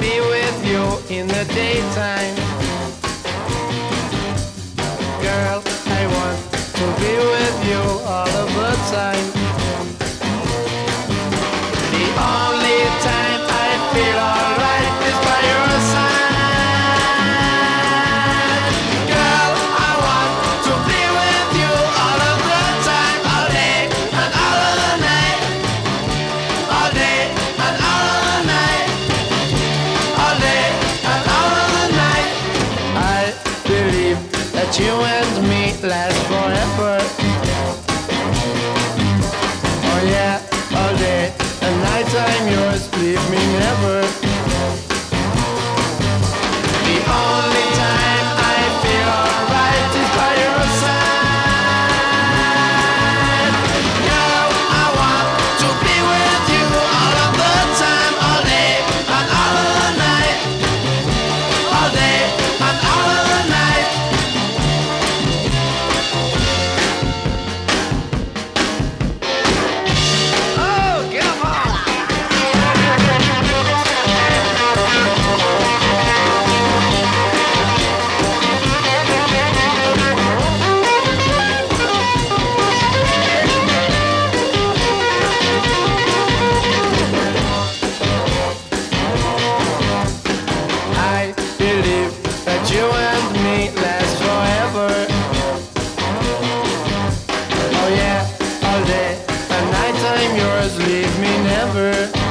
be with you in the daytime. Girl, I want to be with you all of the time. That you and me last forever. Oh yeah, all day and night I'm yours, leave me never. I'm yours, leave me never.